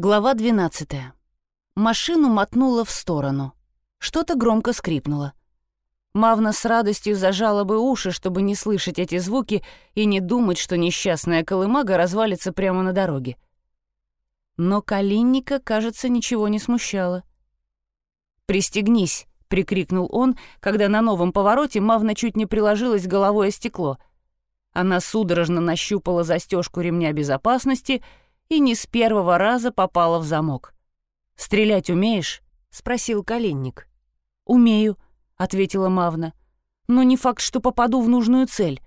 Глава 12. Машину мотнуло в сторону. Что-то громко скрипнуло. Мавна с радостью зажала бы уши, чтобы не слышать эти звуки и не думать, что несчастная колымага развалится прямо на дороге. Но Калинника, кажется, ничего не смущало. «Пристегнись!» — прикрикнул он, когда на новом повороте Мавна чуть не приложилась головой о стекло. Она судорожно нащупала застежку ремня безопасности — и не с первого раза попала в замок. «Стрелять умеешь?» — спросил Калинник. «Умею», — ответила Мавна. «Но не факт, что попаду в нужную цель».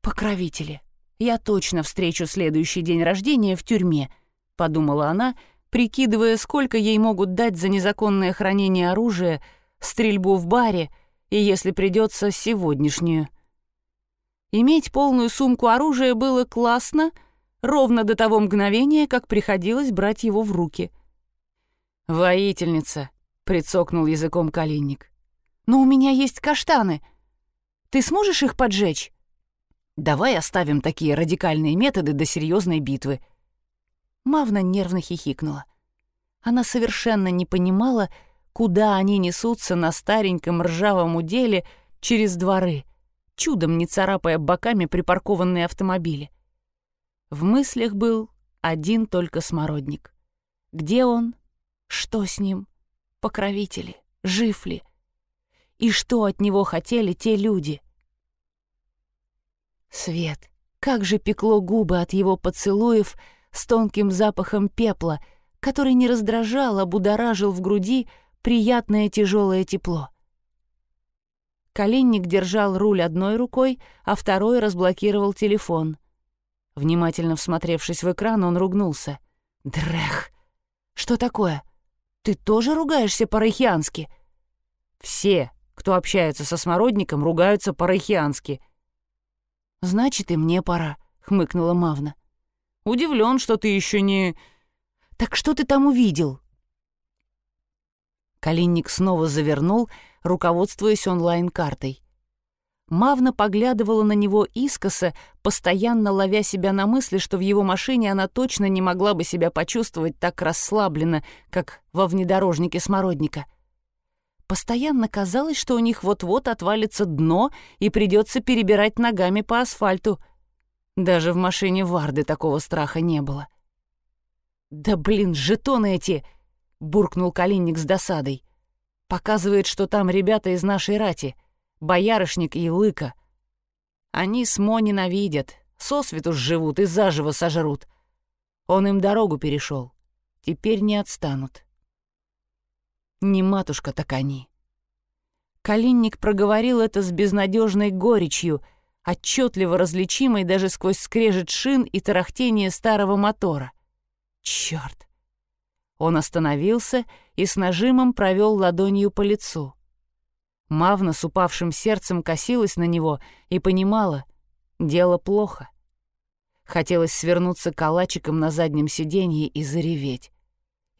«Покровители, я точно встречу следующий день рождения в тюрьме», — подумала она, прикидывая, сколько ей могут дать за незаконное хранение оружия, стрельбу в баре и, если придется, сегодняшнюю. Иметь полную сумку оружия было классно — ровно до того мгновения, как приходилось брать его в руки. «Воительница», — прицокнул языком Калинник. «Но у меня есть каштаны. Ты сможешь их поджечь?» «Давай оставим такие радикальные методы до серьезной битвы». Мавна нервно хихикнула. Она совершенно не понимала, куда они несутся на стареньком ржавом уделе через дворы, чудом не царапая боками припаркованные автомобили. В мыслях был один только смородник. Где он? Что с ним? Покровители? Жив ли? И что от него хотели те люди? Свет. Как же пекло губы от его поцелуев с тонким запахом пепла, который не раздражал, а будоражил в груди приятное тяжелое тепло. Коленник держал руль одной рукой, а второй разблокировал телефон — Внимательно всмотревшись в экран, он ругнулся. «Дрех! Что такое? Ты тоже ругаешься по-райхиански?» «Все, кто общается со смородником, ругаются по-райхиански». «Значит, и мне пора», — хмыкнула Мавна. «Удивлен, что ты еще не...» «Так что ты там увидел?» Калинник снова завернул, руководствуясь онлайн-картой. Мавна поглядывала на него искоса, постоянно ловя себя на мысли, что в его машине она точно не могла бы себя почувствовать так расслабленно, как во внедорожнике смородника. Постоянно казалось, что у них вот-вот отвалится дно и придется перебирать ногами по асфальту. Даже в машине Варды такого страха не было. «Да блин, жетоны эти!» — буркнул Калинник с досадой. «Показывает, что там ребята из нашей рати» боярышник и лыка. Они Смо ненавидят, сосвету живут и заживо сожрут. Он им дорогу перешел. Теперь не отстанут. Не матушка, так они. Калинник проговорил это с безнадежной горечью, отчетливо различимой даже сквозь скрежет шин и тарахтение старого мотора. Черт! Он остановился и с нажимом провел ладонью по лицу. Мавна с упавшим сердцем косилась на него и понимала — дело плохо. Хотелось свернуться калачиком на заднем сиденье и зареветь.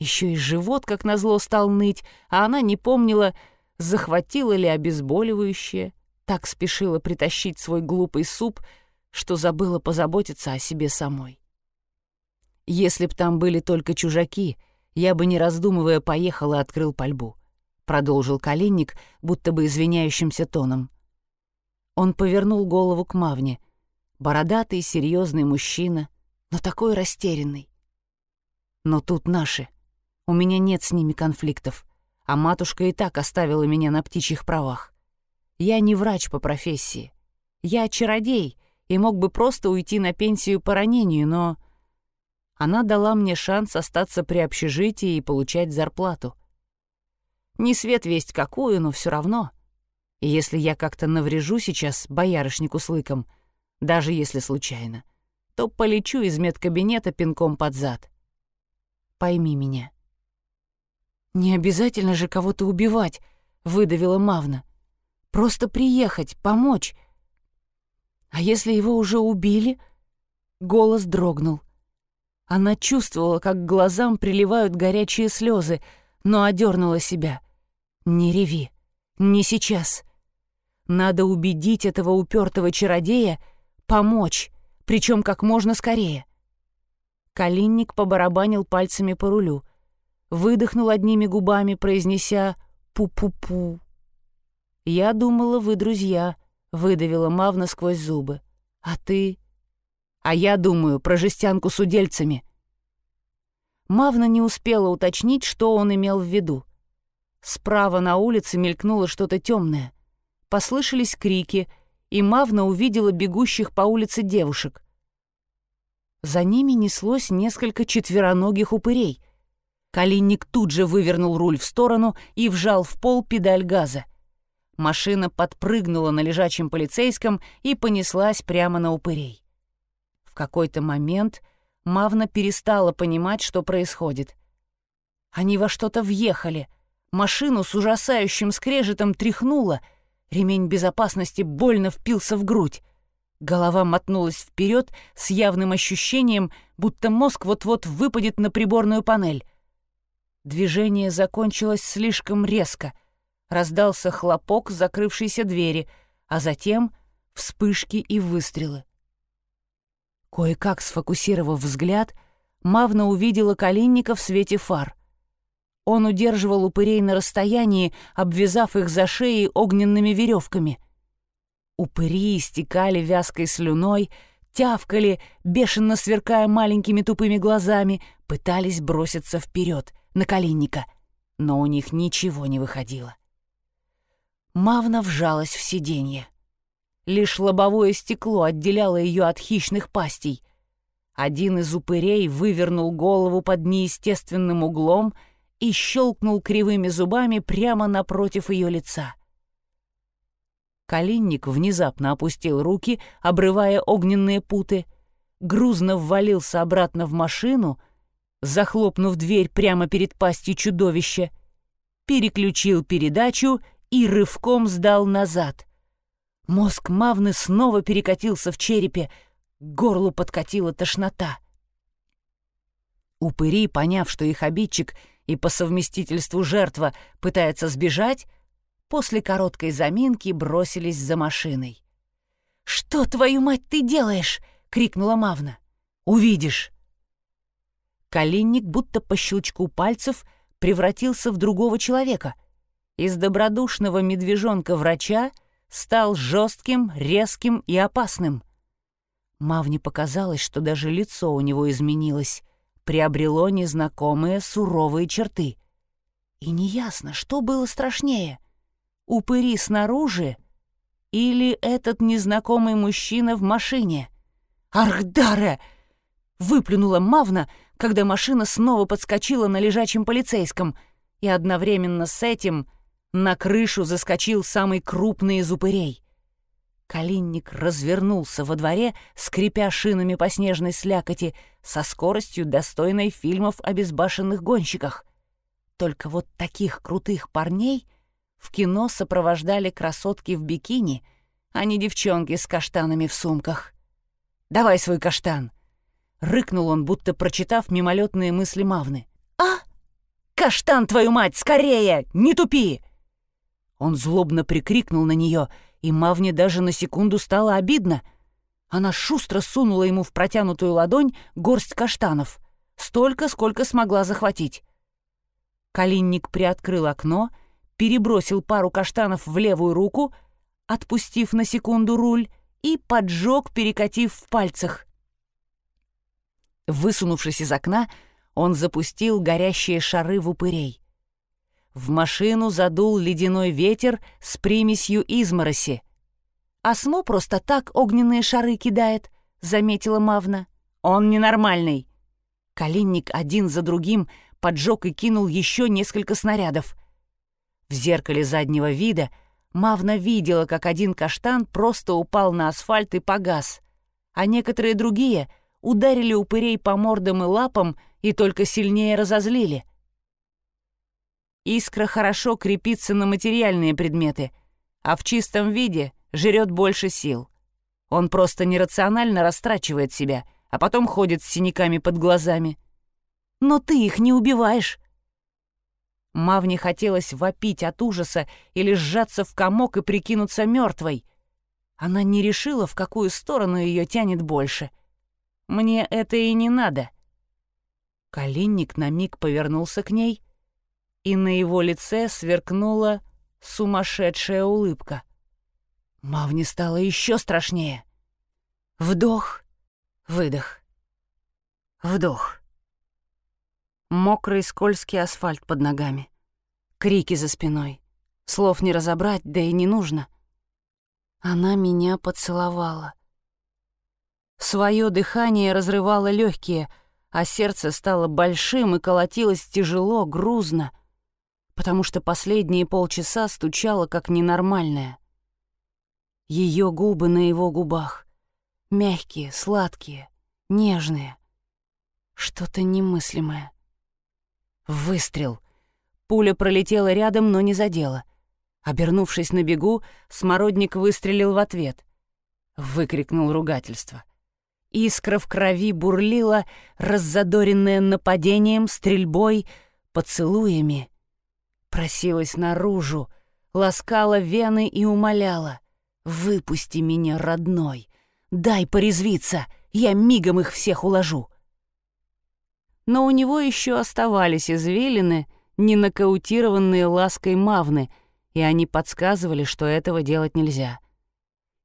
Еще и живот, как назло, стал ныть, а она не помнила, захватила ли обезболивающее, так спешила притащить свой глупый суп, что забыла позаботиться о себе самой. Если б там были только чужаки, я бы, не раздумывая, поехал и открыл пальбу продолжил Калинник, будто бы извиняющимся тоном. Он повернул голову к Мавне. Бородатый, серьезный мужчина, но такой растерянный. Но тут наши. У меня нет с ними конфликтов, а матушка и так оставила меня на птичьих правах. Я не врач по профессии. Я чародей и мог бы просто уйти на пенсию по ранению, но... Она дала мне шанс остаться при общежитии и получать зарплату. Не свет весть какую, но все равно. И если я как-то наврежу сейчас боярышнику с лыком, даже если случайно, то полечу из медкабинета пинком под зад. Пойми меня. «Не обязательно же кого-то убивать», — выдавила Мавна. «Просто приехать, помочь». «А если его уже убили?» Голос дрогнул. Она чувствовала, как к глазам приливают горячие слезы, но одернула себя — «Не реви. Не сейчас. Надо убедить этого упертого чародея помочь, причем как можно скорее. Калинник побарабанил пальцами по рулю. Выдохнул одними губами, произнеся «пу-пу-пу». «Я думала, вы друзья», — выдавила Мавна сквозь зубы. «А ты?» «А я думаю про жестянку с удельцами». Мавна не успела уточнить, что он имел в виду. Справа на улице мелькнуло что-то темное. Послышались крики, и Мавна увидела бегущих по улице девушек. За ними неслось несколько четвероногих упырей. Калинник тут же вывернул руль в сторону и вжал в пол педаль газа. Машина подпрыгнула на лежачем полицейском и понеслась прямо на упырей. В какой-то момент Мавна перестала понимать, что происходит. Они во что-то въехали. Машину с ужасающим скрежетом тряхнуло. Ремень безопасности больно впился в грудь. Голова мотнулась вперед с явным ощущением, будто мозг вот-вот выпадет на приборную панель. Движение закончилось слишком резко. Раздался хлопок закрывшейся двери, а затем вспышки и выстрелы. Кое-как сфокусировав взгляд, Мавна увидела Калинника в свете фар. Он удерживал упырей на расстоянии, обвязав их за шеей огненными веревками. Упыри истекали вязкой слюной, тявкали, бешено сверкая маленькими тупыми глазами, пытались броситься вперед, на Калинника, но у них ничего не выходило. Мавна вжалась в сиденье. Лишь лобовое стекло отделяло ее от хищных пастей. Один из упырей вывернул голову под неестественным углом и щелкнул кривыми зубами прямо напротив ее лица. Калинник внезапно опустил руки, обрывая огненные путы, грузно ввалился обратно в машину, захлопнув дверь прямо перед пастью чудовища, переключил передачу и рывком сдал назад. Мозг Мавны снова перекатился в черепе, к горлу подкатила тошнота. Упыри, поняв, что их обидчик и по совместительству жертва пытается сбежать, после короткой заминки бросились за машиной. «Что, твою мать, ты делаешь?» — крикнула Мавна. «Увидишь!» Калинник будто по щелчку пальцев превратился в другого человека. Из добродушного медвежонка-врача — стал жестким, резким и опасным. Мавне показалось, что даже лицо у него изменилось, приобрело незнакомые суровые черты. И неясно, что было страшнее — упыри снаружи или этот незнакомый мужчина в машине. «Архдара!» — выплюнула Мавна, когда машина снова подскочила на лежачем полицейском, и одновременно с этим — на крышу заскочил самый крупный из упырей. Калинник развернулся во дворе, скрипя шинами по снежной слякоти, со скоростью, достойной фильмов о безбашенных гонщиках. Только вот таких крутых парней в кино сопровождали красотки в бикини, а не девчонки с каштанами в сумках. «Давай свой каштан!» — рыкнул он, будто прочитав мимолетные мысли Мавны. «А? Каштан, твою мать, скорее! Не тупи!» Он злобно прикрикнул на нее, и Мавне даже на секунду стало обидно. Она шустро сунула ему в протянутую ладонь горсть каштанов, столько, сколько смогла захватить. Калинник приоткрыл окно, перебросил пару каштанов в левую руку, отпустив на секунду руль, и поджег, перекатив в пальцах. Высунувшись из окна, он запустил горящие шары в упырей. В машину задул ледяной ветер с примесью измороси. «Осмо просто так огненные шары кидает», — заметила Мавна. «Он ненормальный». Калинник один за другим поджег и кинул еще несколько снарядов. В зеркале заднего вида Мавна видела, как один каштан просто упал на асфальт и погас, а некоторые другие ударили упырей по мордам и лапам и только сильнее разозлили. Искра хорошо крепится на материальные предметы, а в чистом виде жрет больше сил. Он просто нерационально растрачивает себя, а потом ходит с синяками под глазами. Но ты их не убиваешь. Мавне хотелось вопить от ужаса или сжаться в комок и прикинуться мертвой. Она не решила, в какую сторону ее тянет больше. Мне это и не надо. Калинник на миг повернулся к ней, и на его лице сверкнула сумасшедшая улыбка. Мавне стало еще страшнее. Вдох, выдох, вдох. Мокрый скользкий асфальт под ногами. Крики за спиной. Слов не разобрать, да и не нужно. Она меня поцеловала. Своё дыхание разрывало легкие, а сердце стало большим и колотилось тяжело, грузно, потому что последние полчаса стучало как ненормальное. Ее губы на его губах. Мягкие, сладкие, нежные. Что-то немыслимое. Выстрел. Пуля пролетела рядом, но не задела. Обернувшись на бегу, смородник выстрелил в ответ. Выкрикнул ругательство. Искра в крови бурлила, раззадоренная нападением, стрельбой, поцелуями. Просилась наружу, ласкала вены и умоляла. «Выпусти меня, родной! Дай порезвиться, я мигом их всех уложу!» Но у него еще оставались извилины, не нокаутированные лаской мавны, и они подсказывали, что этого делать нельзя.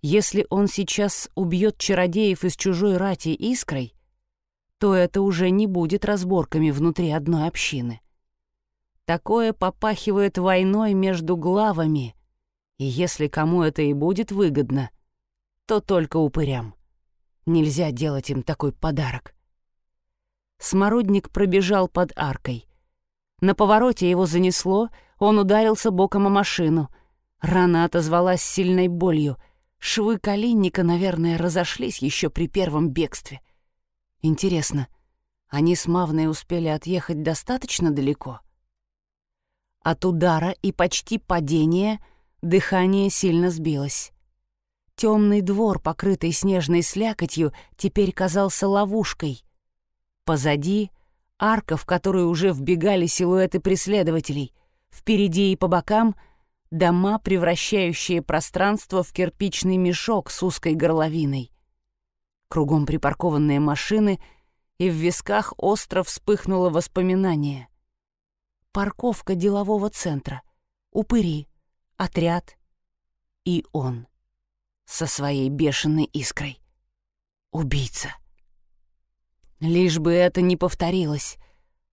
Если он сейчас убьет чародеев из чужой рати искрой, то это уже не будет разборками внутри одной общины. Такое попахивает войной между главами, и если кому это и будет выгодно, то только упырям. Нельзя делать им такой подарок. Смородник пробежал под аркой. На повороте его занесло, он ударился боком о машину. Рана отозвалась сильной болью. Швы коленника, наверное, разошлись еще при первом бегстве. Интересно, они с Мавной успели отъехать достаточно далеко? От удара и почти падения — Дыхание сильно сбилось. Темный двор, покрытый снежной слякотью, теперь казался ловушкой. Позади — арка, в которую уже вбегали силуэты преследователей. Впереди и по бокам — дома, превращающие пространство в кирпичный мешок с узкой горловиной. Кругом припаркованные машины, и в висках остро вспыхнуло воспоминание. Парковка делового центра. Упыри — отряд и он со своей бешеной искрой. Убийца. Лишь бы это не повторилось.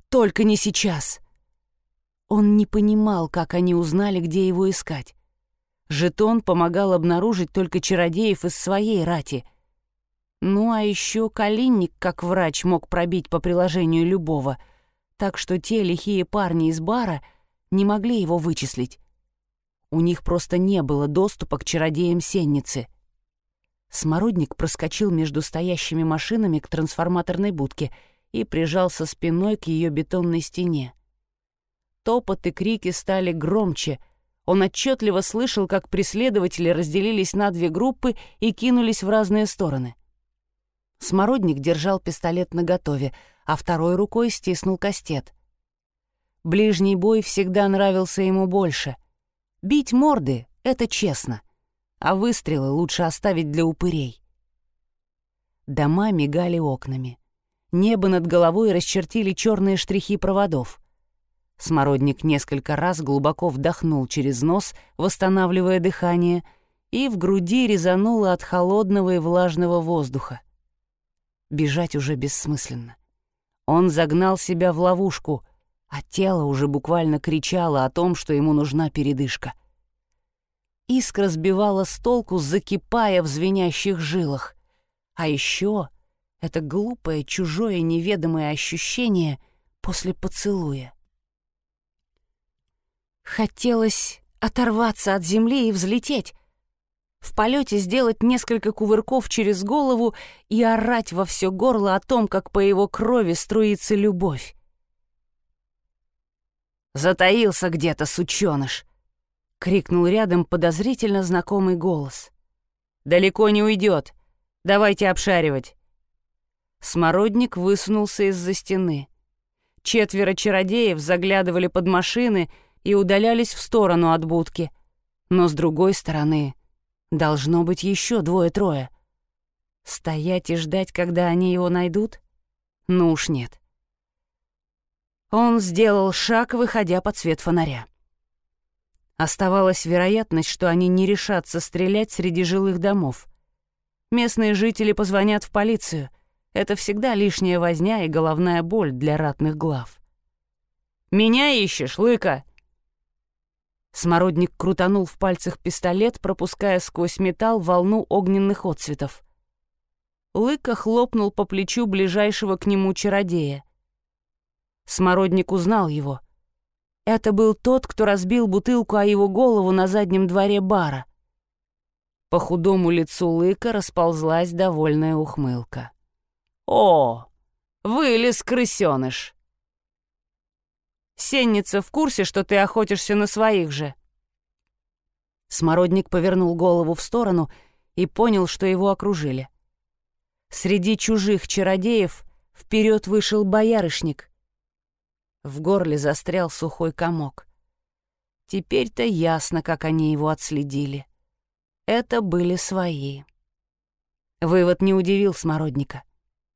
Только не сейчас. Он не понимал, как они узнали, где его искать. Жетон помогал обнаружить только чародеев из своей рати. Ну а еще Калинник, как врач, мог пробить по приложению любого, так что те лихие парни из бара не могли его вычислить. У них просто не было доступа к чародеям сенницы. Смородник проскочил между стоящими машинами к трансформаторной будке и прижался спиной к ее бетонной стене. Топот и крики стали громче. Он отчетливо слышал, как преследователи разделились на две группы и кинулись в разные стороны. Смородник держал пистолет наготове, а второй рукой стиснул кастет. Ближний бой всегда нравился ему больше. Бить морды — это честно, а выстрелы лучше оставить для упырей. Дома мигали окнами. Небо над головой расчертили черные штрихи проводов. Смородник несколько раз глубоко вдохнул через нос, восстанавливая дыхание, и в груди резануло от холодного и влажного воздуха. Бежать уже бессмысленно. Он загнал себя в ловушку — а тело уже буквально кричало о том, что ему нужна передышка. Искра сбивала с толку, закипая в звенящих жилах. А еще это глупое, чужое, неведомое ощущение после поцелуя. Хотелось оторваться от земли и взлететь, в полете сделать несколько кувырков через голову и орать во все горло о том, как по его крови струится любовь. «Затаился где-то, сучёныш!» — крикнул рядом подозрительно знакомый голос. «Далеко не уйдет. Давайте обшаривать». Смородник высунулся из-за стены. Четверо чародеев заглядывали под машины и удалялись в сторону от будки. Но с другой стороны, должно быть еще двое-трое. Стоять и ждать, когда они его найдут? Ну уж нет. Он сделал шаг, выходя под свет фонаря. Оставалась вероятность, что они не решатся стрелять среди жилых домов. Местные жители позвонят в полицию. Это всегда лишняя возня и головная боль для ратных глав. «Меня ищешь, лыка?» Смородник крутанул в пальцах пистолет, пропуская сквозь металл волну огненных отцветов. Лыка хлопнул по плечу ближайшего к нему чародея. Смородник узнал его. Это был тот, кто разбил бутылку о его голову на заднем дворе бара. По худому лицу Лыка расползлась довольная ухмылка. «О, вылез крысёныш!» Сенница в курсе, что ты охотишься на своих же?» Смородник повернул голову в сторону и понял, что его окружили. Среди чужих чародеев вперед вышел боярышник. В горле застрял сухой комок. Теперь-то ясно, как они его отследили. Это были свои. Вывод не удивил Смородника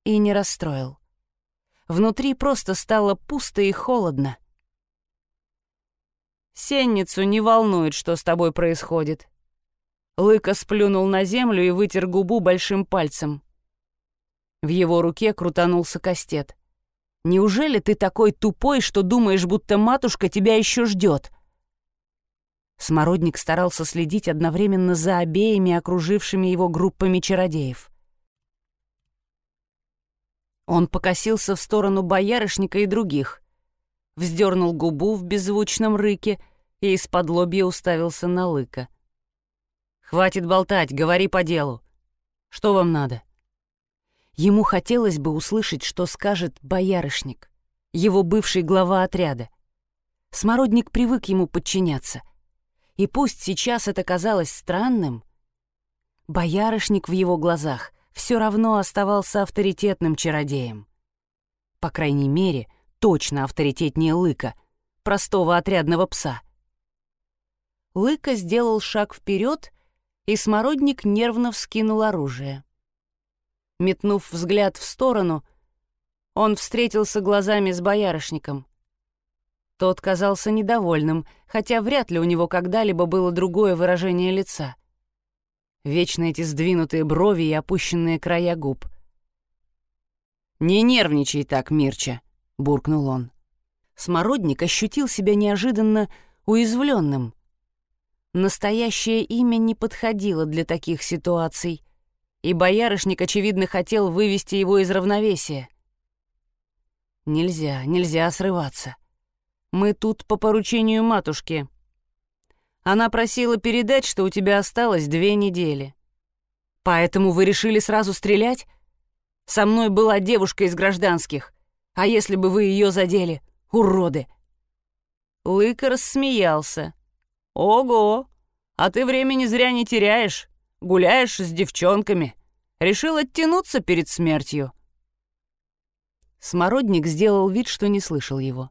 и не расстроил. Внутри просто стало пусто и холодно. Сенницу не волнует, что с тобой происходит». Лыка сплюнул на землю и вытер губу большим пальцем. В его руке крутанулся кастет. «Неужели ты такой тупой, что думаешь, будто матушка тебя еще ждет?» Смородник старался следить одновременно за обеими окружившими его группами чародеев. Он покосился в сторону боярышника и других вздернул губу в беззвучном рыке и из-под лобья уставился на лыка. «Хватит болтать, говори по делу. Что вам надо?» Ему хотелось бы услышать, что скажет боярышник, его бывший глава отряда. Смородник привык ему подчиняться. И пусть сейчас это казалось странным, боярышник в его глазах все равно оставался авторитетным чародеем. По крайней мере, точно авторитетнее Лыка, простого отрядного пса. Лыка сделал шаг вперед, и смородник нервно вскинул оружие. Метнув взгляд в сторону, он встретился глазами с боярышником. Тот казался недовольным, хотя вряд ли у него когда-либо было другое выражение лица. Вечно эти сдвинутые брови и опущенные края губ. «Не нервничай так, Мирча», — буркнул он. Смородник ощутил себя неожиданно уязвленным. Настоящее имя не подходило для таких ситуаций, и боярышник, очевидно, хотел вывести его из равновесия. «Нельзя, нельзя срываться. Мы тут по поручению матушки. Она просила передать, что у тебя осталось две недели. Поэтому вы решили сразу стрелять? Со мной была девушка из гражданских. А если бы вы ее задели, уроды?» Лыка рассмеялся. «Ого! А ты времени зря не теряешь. Гуляешь с девчонками. Решил оттянуться перед смертью». Смородник сделал вид, что не слышал его.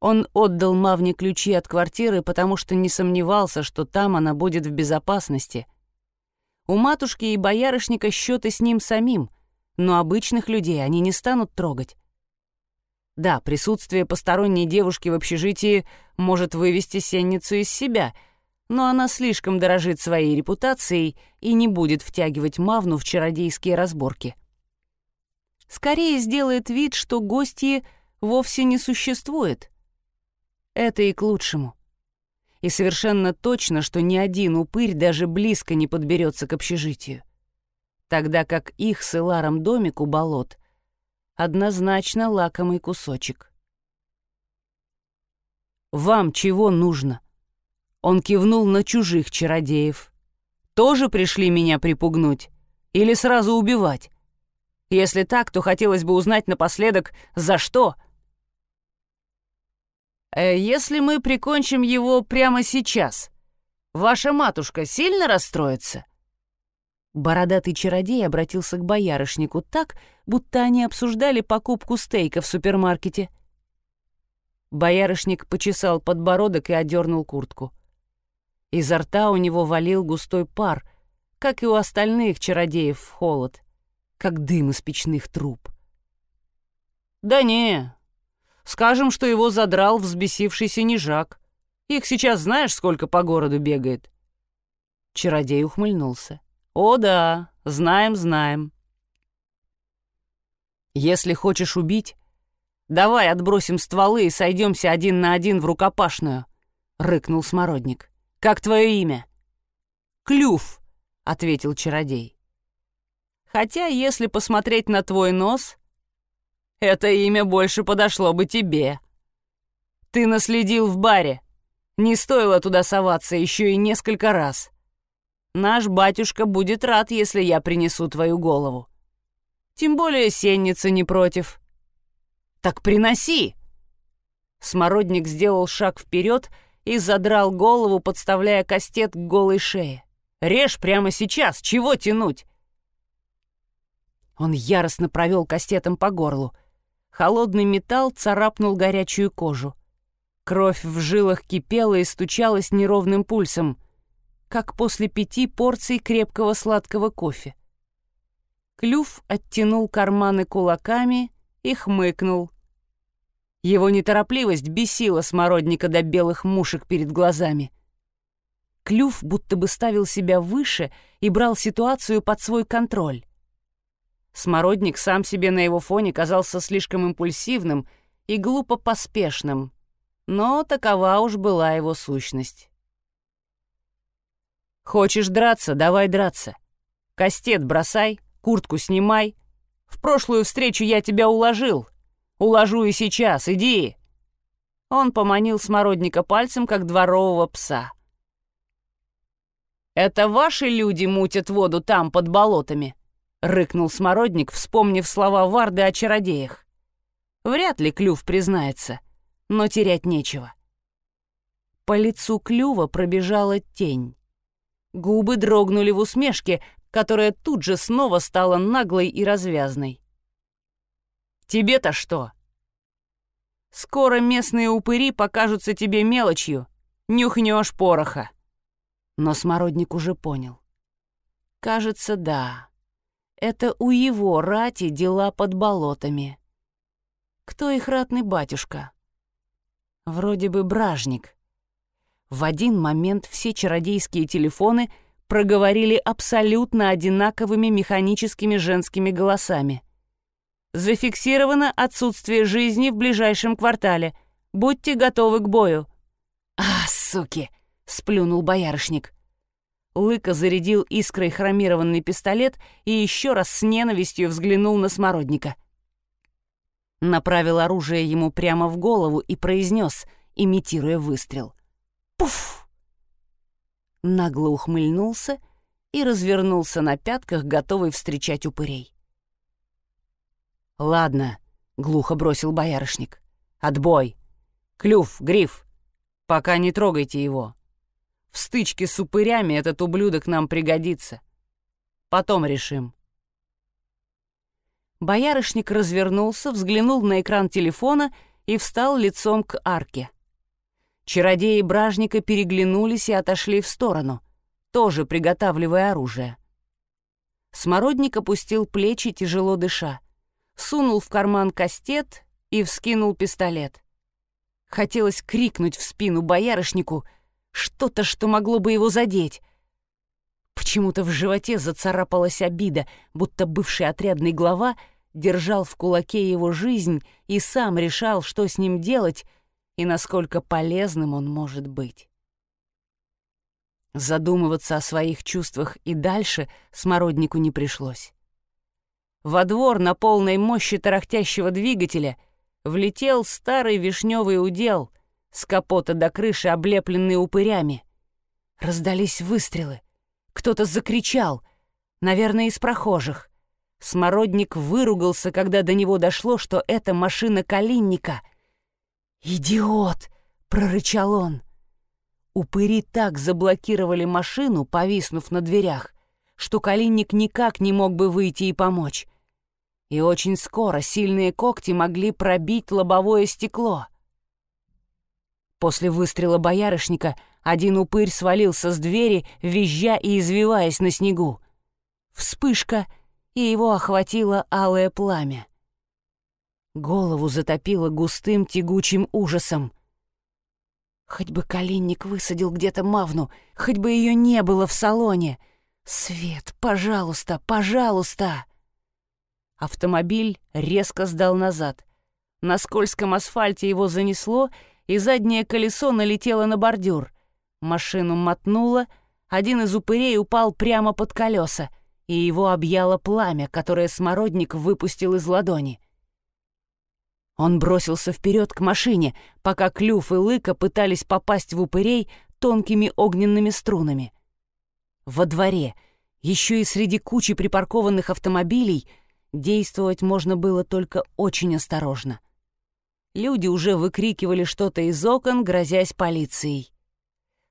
Он отдал Мавне ключи от квартиры, потому что не сомневался, что там она будет в безопасности. У матушки и боярышника счеты с ним самим, но обычных людей они не станут трогать. Да, присутствие посторонней девушки в общежитии может вывести сенницу из себя, но она слишком дорожит своей репутацией и не будет втягивать Мавну в чародейские разборки. Скорее сделает вид, что гостьи вовсе не существует. Это и к лучшему. И совершенно точно, что ни один упырь даже близко не подберется к общежитию. Тогда как их с Иларом домик у болот однозначно лакомый кусочек. «Вам чего нужно?» Он кивнул на чужих чародеев. «Тоже пришли меня припугнуть? Или сразу убивать? Если так, то хотелось бы узнать напоследок, за что?» э, «Если мы прикончим его прямо сейчас, ваша матушка сильно расстроится?» Бородатый чародей обратился к боярышнику так, будто они обсуждали покупку стейка в супермаркете. Боярышник почесал подбородок и одернул куртку. Изо рта у него валил густой пар, как и у остальных чародеев в холод, как дым из печных труб. «Да не, Скажем, что его задрал взбесившийся нежак. Их сейчас знаешь, сколько по городу бегает?» Чародей ухмыльнулся. «О да, знаем, знаем. Если хочешь убить, давай отбросим стволы и сойдемся один на один в рукопашную», — рыкнул Смородник. «Как твое имя?» «Клюв», — ответил чародей. «Хотя, если посмотреть на твой нос, это имя больше подошло бы тебе. Ты наследил в баре. Не стоило туда соваться еще и несколько раз. Наш батюшка будет рад, если я принесу твою голову. Тем более сенница не против. Так приноси!» Смородник сделал шаг вперед и задрал голову, подставляя кастет к голой шее. «Режь прямо сейчас! Чего тянуть?» Он яростно провел кастетом по горлу. Холодный металл царапнул горячую кожу. Кровь в жилах кипела и стучалась неровным пульсом, как после пяти порций крепкого сладкого кофе. Клюв оттянул карманы кулаками и хмыкнул. Его неторопливость бесила смородника до белых мушек перед глазами. Клюв будто бы ставил себя выше и брал ситуацию под свой контроль. Смородник сам себе на его фоне казался слишком импульсивным и глупо поспешным, но такова уж была его сущность. «Хочешь драться? Давай драться. Кастет бросай, куртку снимай. В прошлую встречу я тебя уложил. Уложу и сейчас, иди!» Он поманил смородника пальцем, как дворового пса. «Это ваши люди мутят воду там, под болотами?» — рыкнул смородник, вспомнив слова Варды о чародеях. Вряд ли Клюв признается, но терять нечего. По лицу Клюва пробежала тень. Губы дрогнули в усмешке, которая тут же снова стала наглой и развязной. «Тебе-то что?» «Скоро местные упыри покажутся тебе мелочью, нюхнешь пороха». Но Смородник уже понял. «Кажется, да. Это у его рати дела под болотами. Кто их ратный батюшка?» «Вроде бы бражник». В один момент все чародейские телефоны проговорили абсолютно одинаковыми механическими женскими голосами. «Зафиксировано отсутствие жизни в ближайшем квартале. Будьте готовы к бою». «А, суки!» — сплюнул боярышник. Лыка зарядил искрой хромированный пистолет и еще раз с ненавистью взглянул на смородника. Направил оружие ему прямо в голову и произнес, имитируя выстрел. «Пуф!» нагло ухмыльнулся и развернулся на пятках, готовый встречать упырей. «Ладно», — глухо бросил боярышник. «Отбой! Клюв, гриф! Пока не трогайте его. В стычке с упырями этот ублюдок нам пригодится. Потом решим». Боярышник развернулся, взглянул на экран телефона и встал лицом к арке. Чародеи бражника переглянулись и отошли в сторону, тоже приготавливая оружие. Смородник опустил плечи, тяжело дыша, сунул в карман кастет и вскинул пистолет. Хотелось крикнуть в спину боярышнику что-то, что могло бы его задеть. Почему-то в животе зацарапалась обида, будто бывший отрядный глава держал в кулаке его жизнь и сам решал, что с ним делать — и насколько полезным он может быть. Задумываться о своих чувствах и дальше смороднику не пришлось. Во двор на полной мощи тарахтящего двигателя влетел старый вишневый удел с капота до крыши, облепленный упырями. Раздались выстрелы. Кто-то закричал, наверное, из прохожих. Смородник выругался, когда до него дошло, что это машина Калинника — «Идиот!» — прорычал он. Упыри так заблокировали машину, повиснув на дверях, что Калинник никак не мог бы выйти и помочь. И очень скоро сильные когти могли пробить лобовое стекло. После выстрела боярышника один упырь свалился с двери, визжа и извиваясь на снегу. Вспышка, и его охватило алое пламя. Голову затопило густым тягучим ужасом. Хоть бы Калинник высадил где-то Мавну, хоть бы ее не было в салоне. Свет, пожалуйста, пожалуйста! Автомобиль резко сдал назад. На скользком асфальте его занесло, и заднее колесо налетело на бордюр. Машину мотнуло, один из упырей упал прямо под колеса, и его объяло пламя, которое смородник выпустил из ладони. Он бросился вперед к машине, пока Клюв и Лыка пытались попасть в упырей тонкими огненными струнами. Во дворе, еще и среди кучи припаркованных автомобилей, действовать можно было только очень осторожно. Люди уже выкрикивали что-то из окон, грозясь полицией.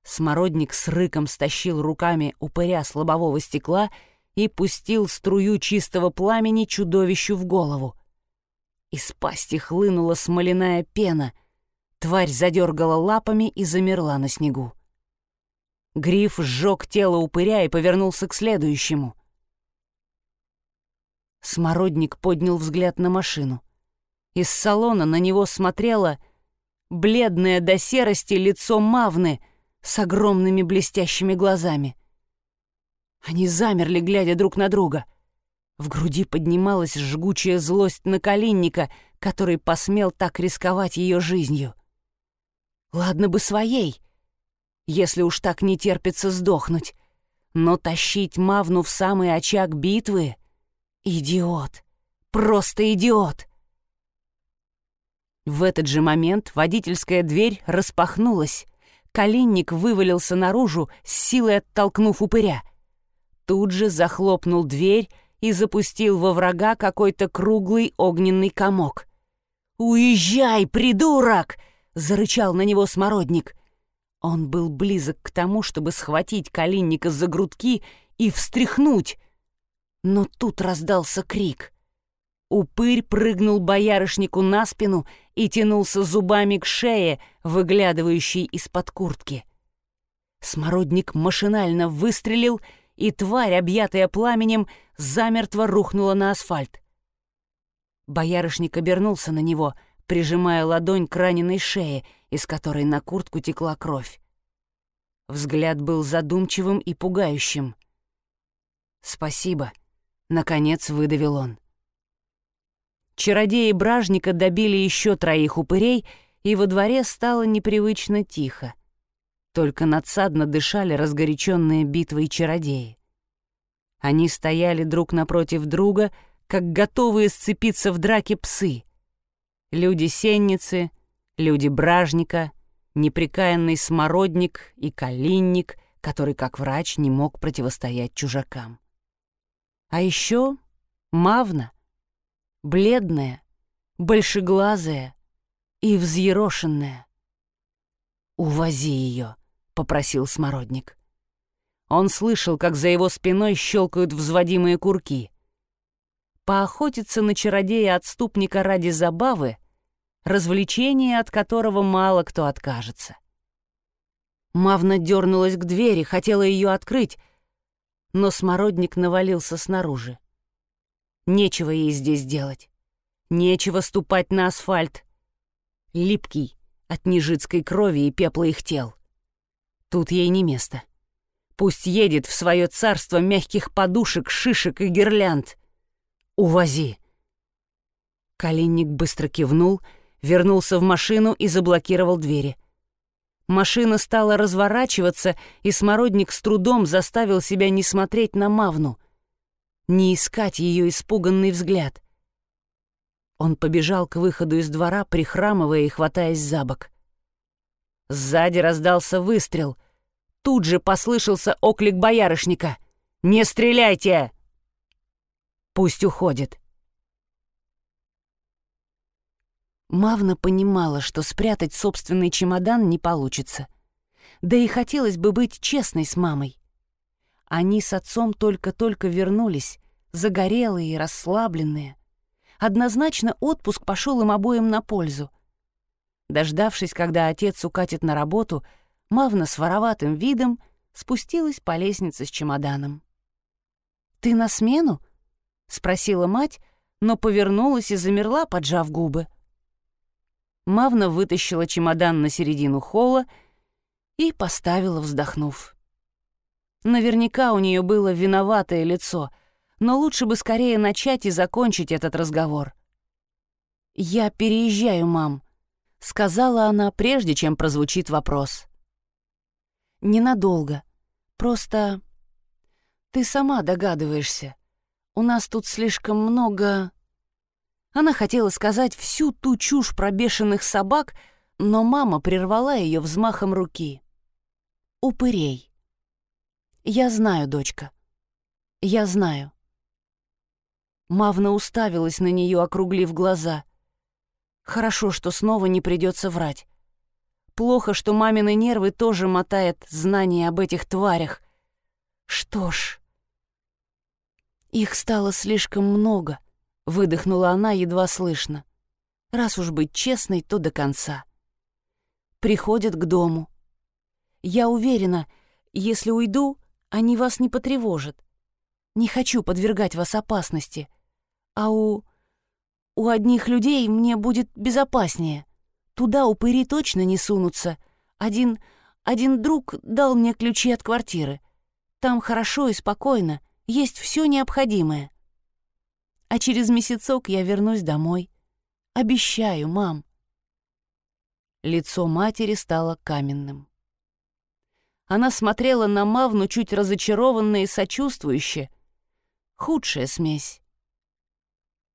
Смородник с рыком стащил руками упыря с лобового стекла и пустил струю чистого пламени чудовищу в голову. Из пасти хлынула смоляная пена. Тварь задергала лапами и замерла на снегу. Гриф сжег тело упыря и повернулся к следующему. Смородник поднял взгляд на машину. Из салона на него смотрело бледное до серости лицо Мавны с огромными блестящими глазами. Они замерли, глядя друг на друга. В груди поднималась жгучая злость на Калинника, который посмел так рисковать ее жизнью. Ладно бы своей, если уж так не терпится сдохнуть, но тащить Мавну в самый очаг битвы — идиот, просто идиот. В этот же момент водительская дверь распахнулась. Калинник вывалился наружу, с силой оттолкнув упыря. Тут же захлопнул дверь и запустил во врага какой-то круглый огненный комок. «Уезжай, придурок!» — зарычал на него смородник. Он был близок к тому, чтобы схватить Калинника за грудки и встряхнуть. Но тут раздался крик. Упырь прыгнул боярышнику на спину и тянулся зубами к шее, выглядывающей из-под куртки. Смородник машинально выстрелил, и тварь, объятая пламенем, замертво рухнула на асфальт. Боярышник обернулся на него, прижимая ладонь к раненой шее, из которой на куртку текла кровь. Взгляд был задумчивым и пугающим. «Спасибо», — наконец выдавил он. Чародеи бражника добили еще троих упырей, и во дворе стало непривычно тихо. Только надсадно дышали разгоряченные битвой чародеи. Они стояли друг напротив друга, как готовые сцепиться в драке псы. Люди-сенницы, люди-бражника, неприкаянный смородник и калинник, который как врач не мог противостоять чужакам. А еще Мавна — бледная, большеглазая и взъерошенная. «Увози ее», — попросил Смородник. Он слышал, как за его спиной щелкают взводимые курки. Поохотиться на чародея-отступника ради забавы — развлечение, от которого мало кто откажется. Мавна дернулась к двери, хотела ее открыть, но Смородник навалился снаружи. Нечего ей здесь делать. Нечего ступать на асфальт. Липкий от нежитской крови и пепла их тел. Тут ей не место. Пусть едет в свое царство мягких подушек, шишек и гирлянд. Увози. Калинник быстро кивнул, вернулся в машину и заблокировал двери. Машина стала разворачиваться, и Смородник с трудом заставил себя не смотреть на Мавну — не искать ее испуганный взгляд. Он побежал к выходу из двора, прихрамывая и хватаясь за бок. Сзади раздался выстрел. Тут же послышался оклик боярышника. «Не стреляйте!» «Пусть уходит». Мавна понимала, что спрятать собственный чемодан не получится. Да и хотелось бы быть честной с мамой. Они с отцом только-только вернулись, загорелые и расслабленные. Однозначно отпуск пошел им обоим на пользу. Дождавшись, когда отец укатит на работу, Мавна с вороватым видом спустилась по лестнице с чемоданом. «Ты на смену?» — спросила мать, но повернулась и замерла, поджав губы. Мавна вытащила чемодан на середину холла и поставила, вздохнув. Наверняка у нее было виноватое лицо, но лучше бы скорее начать и закончить этот разговор. «Я переезжаю, мам», — сказала она, прежде чем прозвучит вопрос. «Ненадолго. Просто ты сама догадываешься. У нас тут слишком много...» Она хотела сказать всю ту чушь про бешеных собак, но мама прервала ее взмахом руки. «Упырей». «Я знаю, дочка. Я знаю». Мавна уставилась на нее, округлив глаза. Хорошо, что снова не придется врать. Плохо, что мамины нервы тоже мотает знание об этих тварях. Что ж... Их стало слишком много, выдохнула она едва слышно. Раз уж быть честной, то до конца. Приходят к дому. Я уверена, если уйду, они вас не потревожат. Не хочу подвергать вас опасности. А у... у одних людей мне будет безопаснее. Туда упыри точно не сунутся. Один... один друг дал мне ключи от квартиры. Там хорошо и спокойно, есть все необходимое. А через месяцок я вернусь домой. Обещаю, мам. Лицо матери стало каменным. Она смотрела на Мавну чуть разочарованно и сочувствующе. Худшая смесь.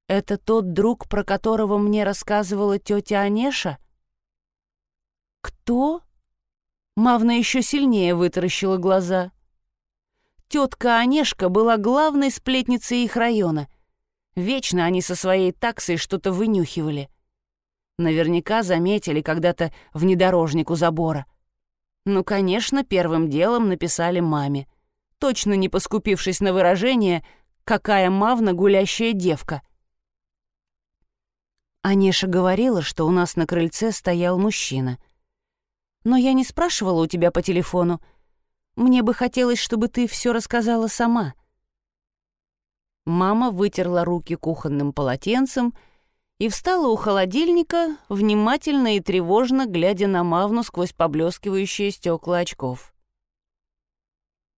«Это тот друг, про которого мне рассказывала тетя Анеша?» «Кто?» Мавна еще сильнее вытаращила глаза. Тетка Онежка была главной сплетницей их района. Вечно они со своей таксой что-то вынюхивали. Наверняка заметили когда-то внедорожник у забора. Ну, конечно, первым делом написали маме, точно не поскупившись на выражение «какая мавна гулящая девка». Анеша говорила, что у нас на крыльце стоял мужчина. Но я не спрашивала у тебя по телефону, мне бы хотелось, чтобы ты все рассказала сама». Мама вытерла руки кухонным полотенцем и встала у холодильника, внимательно и тревожно глядя на Мавну сквозь поблескивающие стекла очков.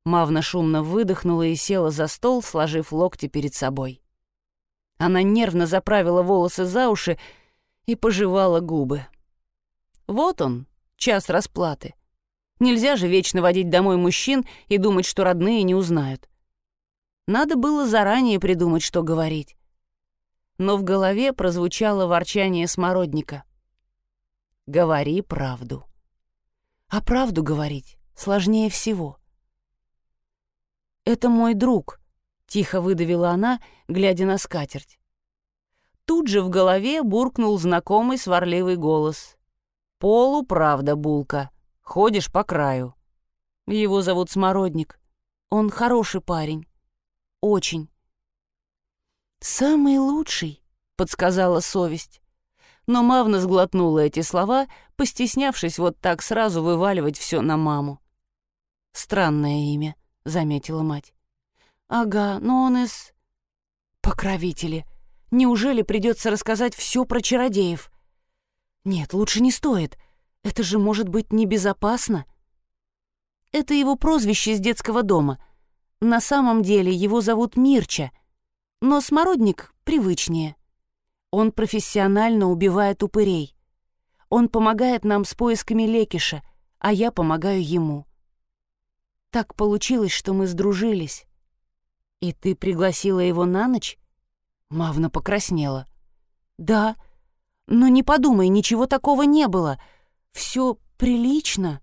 Мавна шумно выдохнула и села за стол, сложив локти перед собой. Она нервно заправила волосы за уши и пожевала губы. Вот он, час расплаты. Нельзя же вечно водить домой мужчин и думать, что родные не узнают. Надо было заранее придумать, что говорить. Но в голове прозвучало ворчание смородника. «Говори правду». А правду говорить сложнее всего. «Это мой друг», — тихо выдавила она, глядя на скатерть. Тут же в голове буркнул знакомый сварливый голос. «Полуправда, Булка. Ходишь по краю. Его зовут Смородник. Он хороший парень. Очень. «Самый лучший», — подсказала совесть. Но Мавна сглотнула эти слова, постеснявшись вот так сразу вываливать все на маму. «Странное имя», — заметила мать. «Ага, но он из...» «Покровители. Неужели придется рассказать все про чародеев?» «Нет, лучше не стоит. Это же может быть небезопасно. Это его прозвище с детского дома. На самом деле его зовут Мирча, но смородник привычнее. Он профессионально убивает упырей. Он помогает нам с поисками лекиша, а я помогаю ему. Так получилось, что мы сдружились. И ты пригласила его на ночь? Мавна покраснела. Да, но не подумай, ничего такого не было — все прилично.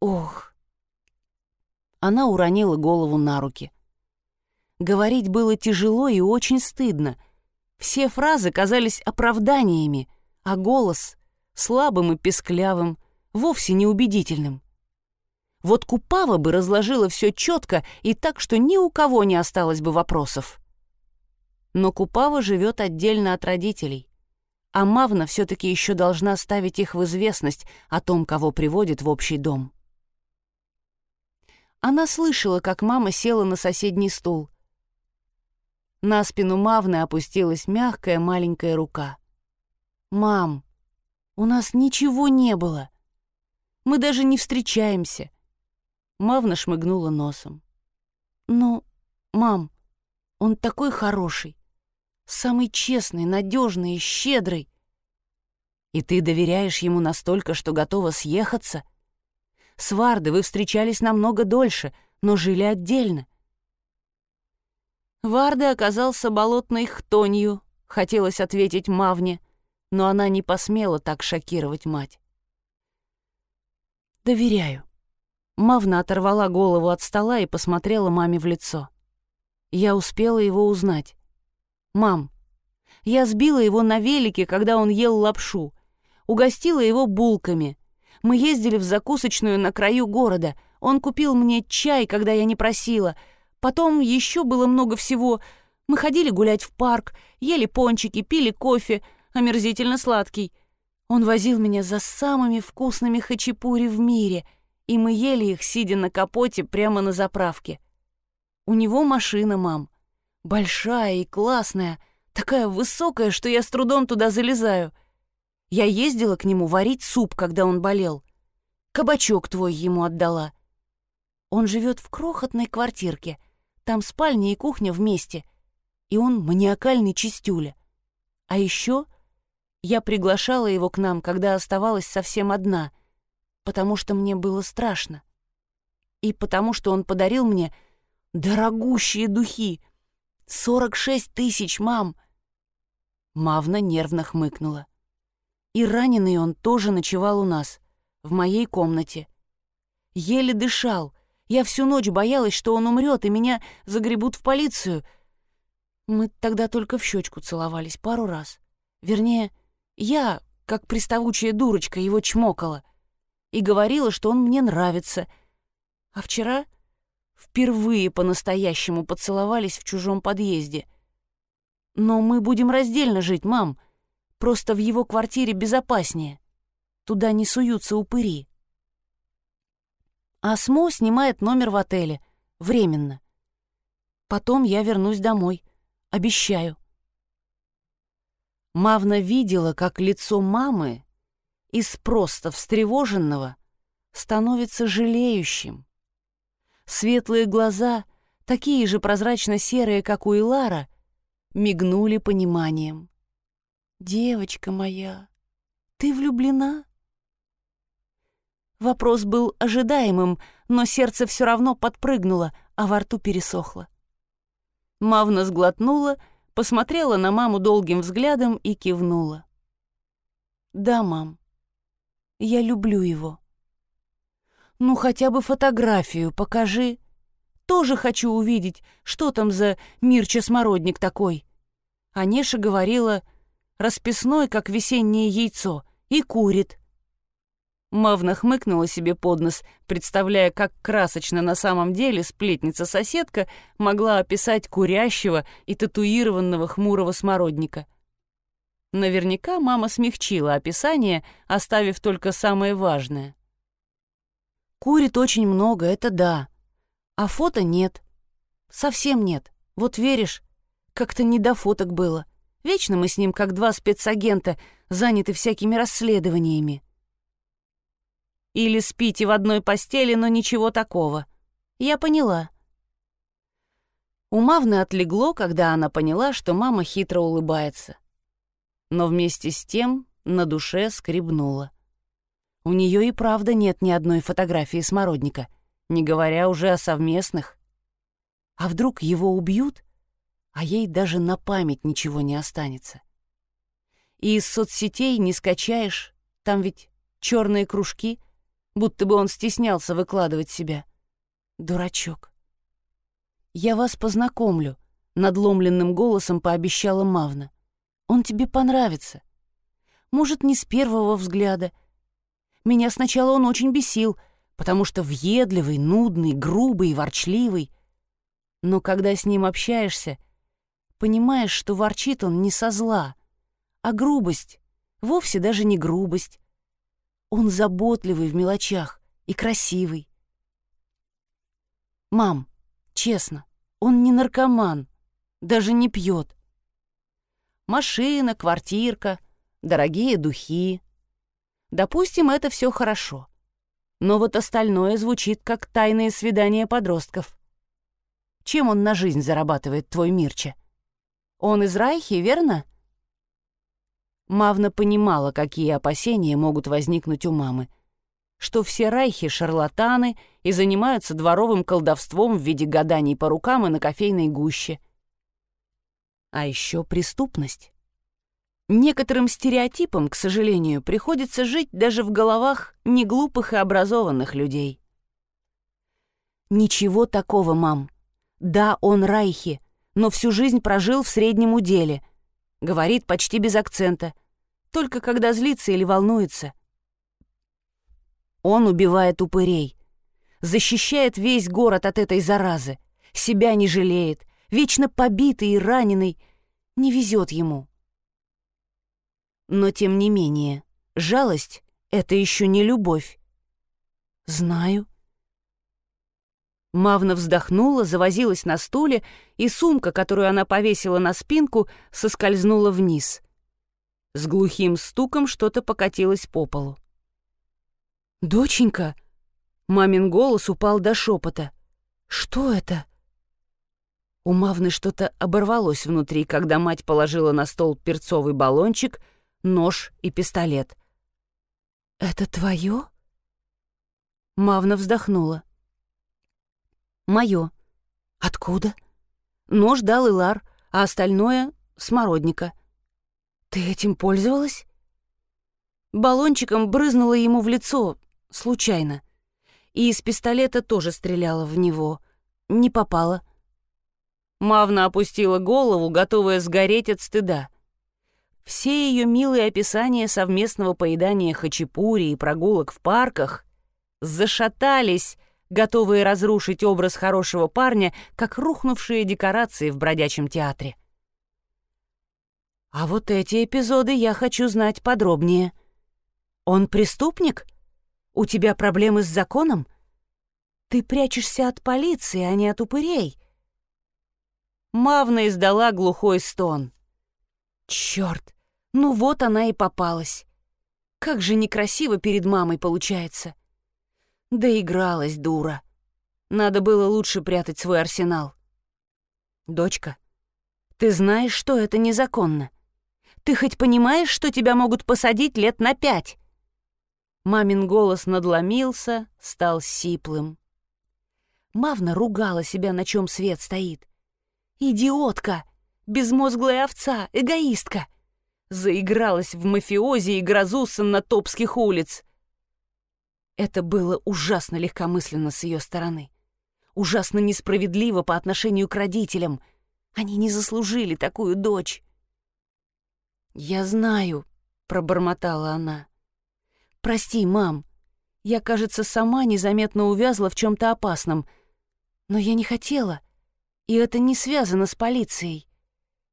Ох. Она уронила голову на руки. Говорить было тяжело и очень стыдно. Все фразы казались оправданиями, а голос — слабым и песклявым, вовсе неубедительным. Вот Купава бы разложила все четко и так, что ни у кого не осталось бы вопросов. Но Купава живет отдельно от родителей а Мавна все-таки еще должна ставить их в известность о том, кого приводит в общий дом. Она слышала, как мама села на соседний стул. На спину Мавны опустилась мягкая маленькая рука. «Мам, у нас ничего не было. Мы даже не встречаемся». Мавна шмыгнула носом. «Ну, мам, он такой хороший, самый честный, надежный и щедрый. И ты доверяешь ему настолько, что готова съехаться? С Варды вы встречались намного дольше, но жили отдельно. Варды оказался болотной хтонью, хотелось ответить Мавне, но она не посмела так шокировать мать. «Доверяю». Мавна оторвала голову от стола и посмотрела маме в лицо. Я успела его узнать. «Мам, я сбила его на велике, когда он ел лапшу, угостила его булками. Мы ездили в закусочную на краю города. Он купил мне чай, когда я не просила. Потом еще было много всего. Мы ходили гулять в парк, ели пончики, пили кофе, омерзительно сладкий. Он возил меня за самыми вкусными хачапури в мире, и мы ели их, сидя на капоте прямо на заправке. У него машина, мам. Большая и классная, такая высокая, что я с трудом туда залезаю — я ездила к нему варить суп, когда он болел. Кабачок твой ему отдала. Он живет в крохотной квартирке. Там спальня и кухня вместе. И он маниакальный чистюля. А еще я приглашала его к нам, когда оставалась совсем одна, потому что мне было страшно. И потому что он подарил мне дорогущие духи. Сорок шесть тысяч, мам!» Мавна нервно хмыкнула. И раненый он тоже ночевал у нас, в моей комнате. Еле дышал. Я всю ночь боялась, что он умрет, и меня загребут в полицию. Мы тогда только в щечку целовались пару раз. Вернее, я, как приставучая дурочка, его чмокала. И говорила, что он мне нравится. А вчера впервые по-настоящему поцеловались в чужом подъезде. Но мы будем раздельно жить, мам — Просто в его квартире безопаснее. Туда не суются упыри. Асмо снимает номер в отеле. Временно. Потом я вернусь домой. Обещаю. Мавна видела, как лицо мамы из просто встревоженного становится жалеющим. Светлые глаза, такие же прозрачно-серые, как у Илара, мигнули пониманием. «Девочка моя, ты влюблена?» Вопрос был ожидаемым, но сердце все равно подпрыгнуло, а во рту пересохло. Мавна сглотнула, посмотрела на маму долгим взглядом и кивнула. «Да, мам, я люблю его». «Ну, хотя бы фотографию покажи. Тоже хочу увидеть, что там за Мирча-смородник такой». Анеша говорила, расписной, как весеннее яйцо, и курит. Мавна хмыкнула себе под нос, представляя, как красочно на самом деле сплетница-соседка могла описать курящего и татуированного хмурого смородника. Наверняка мама смягчила описание, оставив только самое важное. «Курит очень много, это да. А фото нет. Совсем нет. Вот веришь, как-то не до фоток было. Вечно мы с ним, как два спецагента, заняты всякими расследованиями. Или спите в одной постели, но ничего такого. Я поняла. У Мавны отлегло, когда она поняла, что мама хитро улыбается. Но вместе с тем на душе скребнула. У нее и правда нет ни одной фотографии смородника, не говоря уже о совместных. А вдруг его убьют, а ей даже на память ничего не останется. И из соцсетей не скачаешь, там ведь черные кружки, будто бы он стеснялся выкладывать себя. Дурачок. «Я вас познакомлю», — надломленным голосом пообещала Мавна. «Он тебе понравится. Может, не с первого взгляда. Меня сначала он очень бесил, потому что въедливый, нудный, грубый, ворчливый. Но когда с ним общаешься, понимаешь, что ворчит он не со зла, а грубость, вовсе даже не грубость. Он заботливый в мелочах и красивый. Мам, честно, он не наркоман. даже не пьет. Машина, квартирка, дорогие духи. Допустим, это все хорошо. Но вот остальное звучит как тайные свидания подростков. Чем он на жизнь зарабатывает, твой Мирча? Он из Райхи, верно? Мавна понимала, какие опасения могут возникнуть у мамы. Что все Райхи — шарлатаны и занимаются дворовым колдовством в виде гаданий по рукам и на кофейной гуще. А еще преступность. Некоторым стереотипам, к сожалению, приходится жить даже в головах неглупых и образованных людей. «Ничего такого, мам. Да, он Райхи, но всю жизнь прожил в среднем уделе. Говорит почти без акцента, только когда злится или волнуется. Он убивает упырей, защищает весь город от этой заразы, себя не жалеет, вечно побитый и раненый, не везет ему. Но тем не менее, жалость — это еще не любовь. Знаю. Мавна вздохнула, завозилась на стуле, и сумка, которую она повесила на спинку, соскользнула вниз. С глухим стуком что-то покатилось по полу. «Доченька!» Мамин голос упал до шепота. «Что это?» У Мавны что-то оборвалось внутри, когда мать положила на стол перцовый баллончик — нож и пистолет. «Это твое?» Мавна вздохнула. «Мое. Откуда?» «Нож дал Илар, а остальное — смородника». «Ты этим пользовалась?» Баллончиком брызнула ему в лицо, случайно. И из пистолета тоже стреляла в него. Не попала. Мавна опустила голову, готовая сгореть от стыда. Все ее милые описания совместного поедания хачапури и прогулок в парках зашатались, готовые разрушить образ хорошего парня, как рухнувшие декорации в бродячем театре. А вот эти эпизоды я хочу знать подробнее. Он преступник? У тебя проблемы с законом? Ты прячешься от полиции, а не от упырей. Мавна издала глухой стон. Черт! Ну вот она и попалась. Как же некрасиво перед мамой получается. Доигралась, дура. Надо было лучше прятать свой арсенал. Дочка, ты знаешь, что это незаконно? Ты хоть понимаешь, что тебя могут посадить лет на пять? Мамин голос надломился, стал сиплым. Мавна ругала себя, на чем свет стоит. «Идиотка! Безмозглая овца! Эгоистка!» заигралась в мафиози и грозу саннатопских улиц. Это было ужасно легкомысленно с ее стороны. Ужасно несправедливо по отношению к родителям. Они не заслужили такую дочь. «Я знаю», — пробормотала она. «Прости, мам. Я, кажется, сама незаметно увязла в чем-то опасном. Но я не хотела. И это не связано с полицией.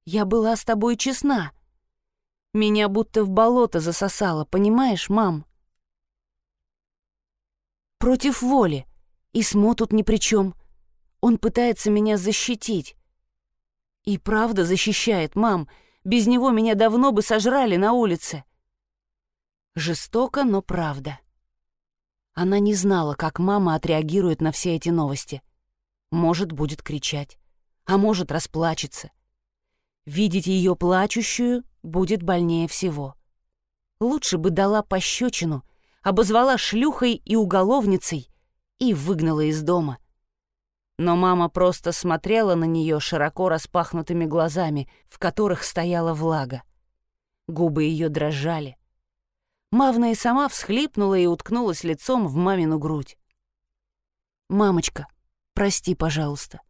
Я была с тобой честна. Меня будто в болото засосало, понимаешь, мам? Против воли. И Смо тут ни при чем. Он пытается меня защитить. И правда защищает, мам. Без него меня давно бы сожрали на улице. Жестоко, но правда. Она не знала, как мама отреагирует на все эти новости. Может, будет кричать, а может, расплачется. Видеть ее плачущую будет больнее всего. Лучше бы дала пощечину, обозвала шлюхой и уголовницей и выгнала из дома. Но мама просто смотрела на нее широко распахнутыми глазами, в которых стояла влага. Губы ее дрожали. Мавна и сама всхлипнула и уткнулась лицом в мамину грудь. «Мамочка, прости, пожалуйста.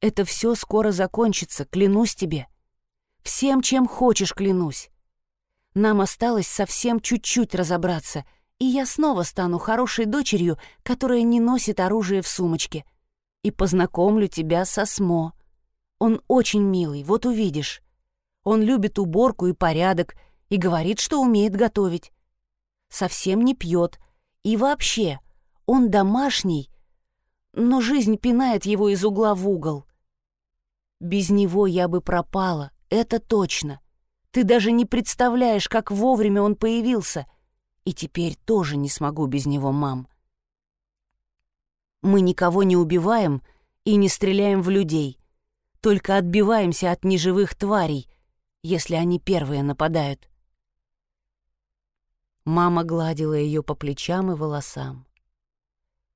Это все скоро закончится, клянусь тебе. Всем, чем хочешь, клянусь. Нам осталось совсем чуть-чуть разобраться, и я снова стану хорошей дочерью, которая не носит оружие в сумочке. И познакомлю тебя со Смо. Он очень милый, вот увидишь. Он любит уборку и порядок, и говорит, что умеет готовить. Совсем не пьет. И вообще, он домашний, но жизнь пинает его из угла в угол. Без него я бы пропала, это точно. Ты даже не представляешь, как вовремя он появился. И теперь тоже не смогу без него, мам. Мы никого не убиваем и не стреляем в людей. Только отбиваемся от неживых тварей, если они первые нападают. Мама гладила ее по плечам и волосам.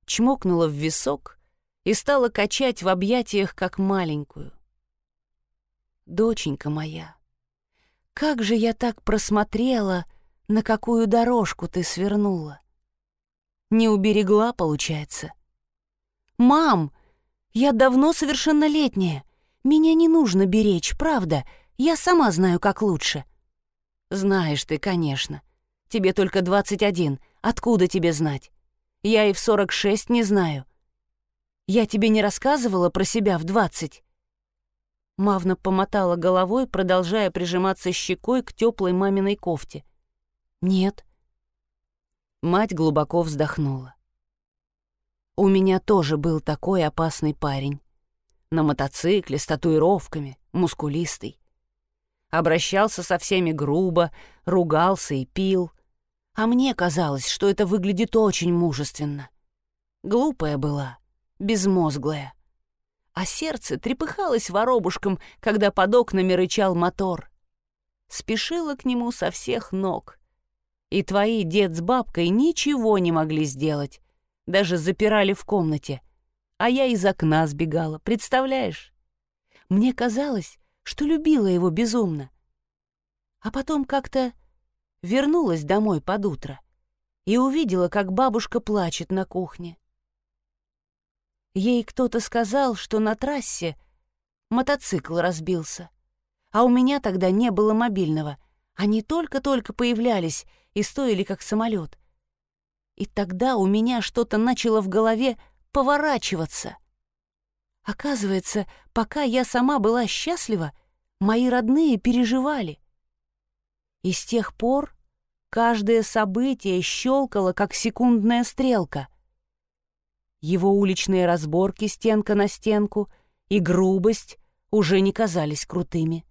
Чмокнула в висок и стала качать в объятиях, как маленькую. «Доченька моя, как же я так просмотрела, на какую дорожку ты свернула? Не уберегла, получается?» «Мам, я давно совершеннолетняя. Меня не нужно беречь, правда. Я сама знаю, как лучше». «Знаешь ты, конечно. Тебе только 21. Откуда тебе знать? Я и в 46 не знаю. Я тебе не рассказывала про себя в 20?» Мавна помотала головой, продолжая прижиматься щекой к теплой маминой кофте. «Нет». Мать глубоко вздохнула. «У меня тоже был такой опасный парень. На мотоцикле, с татуировками, мускулистый. Обращался со всеми грубо, ругался и пил. А мне казалось, что это выглядит очень мужественно. Глупая была, безмозглая. А сердце трепыхалось воробушком, когда под окнами рычал мотор. Спешила к нему со всех ног. И твои дед с бабкой ничего не могли сделать. Даже запирали в комнате. А я из окна сбегала, представляешь? Мне казалось, что любила его безумно. А потом как-то вернулась домой под утро и увидела, как бабушка плачет на кухне. Ей кто-то сказал, что на трассе мотоцикл разбился, а у меня тогда не было мобильного. Они только-только появлялись и стоили как самолет. И тогда у меня что-то начало в голове поворачиваться. Оказывается, пока я сама была счастлива, мои родные переживали. И с тех пор каждое событие щелкало, как секундная стрелка. Его уличные разборки стенка на стенку и грубость уже не казались крутыми.